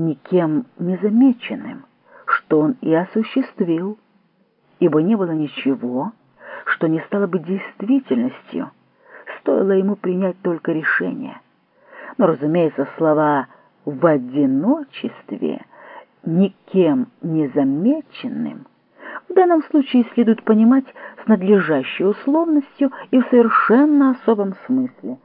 никем не замеченным, что он и осуществил, ибо не было ничего, что не стало бы действительностью, стоило ему принять только решение. Но, разумеется, слова «в одиночестве», «никем не замеченным» в данном случае следует понимать с надлежащей условностью и в совершенно особом смысле,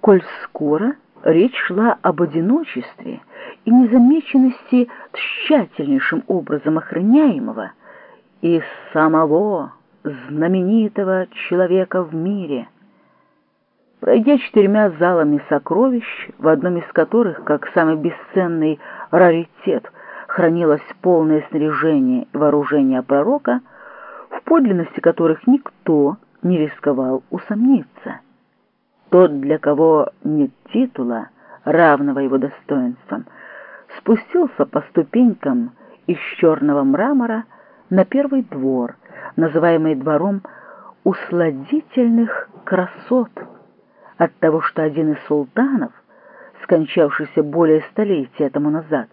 коль скоро речь шла об одиночестве и незамеченности тщательнейшим образом охраняемого и самого знаменитого человека в мире. Пройдя четырьмя залами сокровищ, в одном из которых, как самый бесценный раритет, хранилось полное снаряжение и вооружение пророка, в подлинности которых никто не рисковал усомниться. Тот, для кого нет титула, равного его достоинствам, спустился по ступенькам из черного мрамора на первый двор, называемый двором усладительных красот, от того, что один из султанов, скончавшийся более столетия тому назад,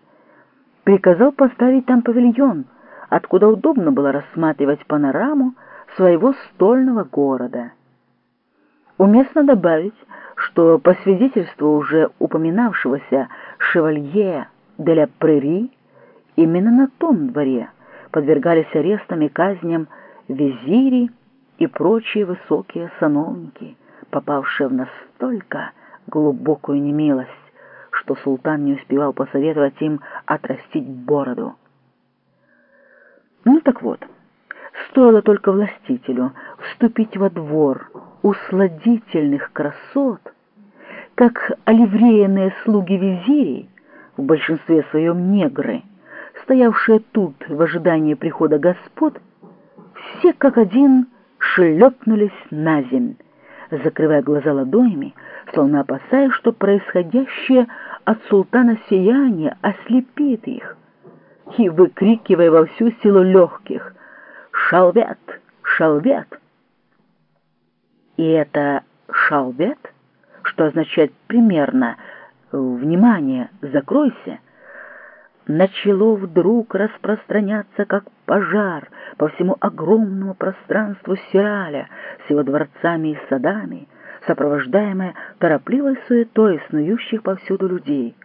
приказал поставить там павильон, откуда удобно было рассматривать панораму своего стольного города. Уместно добавить, что по свидетельству уже упоминавшегося шевалье де ля Прери, именно на том дворе подвергались арестам и казням визири и прочие высокие сановники, попавшие в настолько глубокую немилость, что султан не успевал посоветовать им отрастить бороду. Ну так вот, стоило только властителю вступить во двор усладительных красот, как оливреянные слуги визирей, в большинстве своем негры, стоявшие тут в ожидании прихода господ, все как один шлепнулись на земь, закрывая глаза ладонями, словно опасаясь, что происходящее от султана сияние ослепит их, и выкрикивая во всю силу легких «Шалвет! Шалвет!» И это «шалвет», что означает примерно «внимание, закройся», начало вдруг распространяться как пожар по всему огромному пространству Сираля с его дворцами и садами, сопровождаемое торопливой суетой снующих повсюду людей.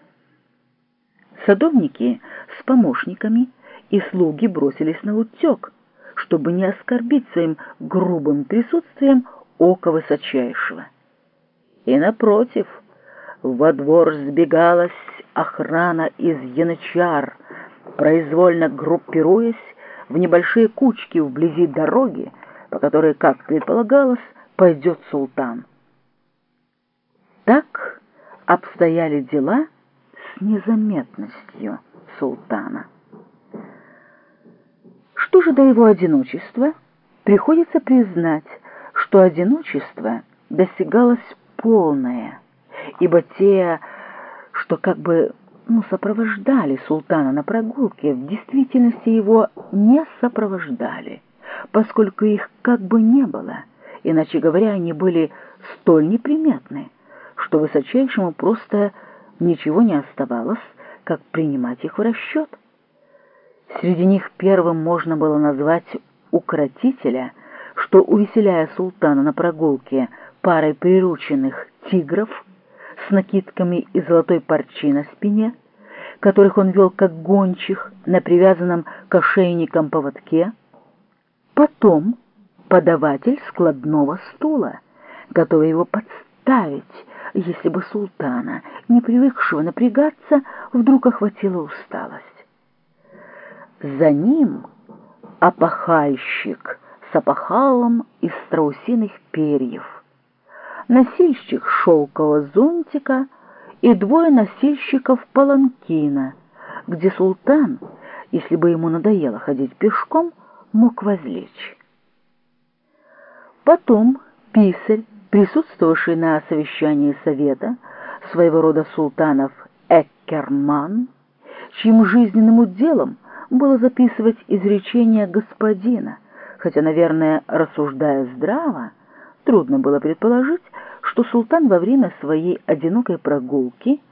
Садовники с помощниками и слуги бросились на утек, чтобы не оскорбить своим грубым присутствием око высочайшего. И напротив, во двор сбегалась охрана из янычар, произвольно группируясь в небольшие кучки вблизи дороги, по которой, как предполагалось, пойдет султан. Так обстояли дела с незаметностью султана. Что же до его одиночества, приходится признать, что одиночество достигалось полное, ибо те, что как бы ну, сопровождали султана на прогулке, в действительности его не сопровождали, поскольку их как бы не было, иначе говоря, они были столь неприметны, что высочайшему просто ничего не оставалось, как принимать их в расчет. Среди них первым можно было назвать укротителя, что, увеселяя султана на прогулке парой прирученных тигров с накидками и золотой парчи на спине, которых он вел как гончих на привязанном к ошейникам поводке, потом подаватель складного стула, готовый его подставить, если бы султана, не привыкшего напрягаться, вдруг охватила усталость. За ним опахальщик с опахалом из страусиных перьев, носильщик шелкового зонтика и двое носильщиков паланкина, где султан, если бы ему надоело ходить пешком, мог возлечь. Потом писарь присутствовавший на совещании совета, своего рода султанов Эккерман, чьим жизненным уделом было записывать изречения господина, хотя, наверное, рассуждая здраво, трудно было предположить, что султан во время своей одинокой прогулки –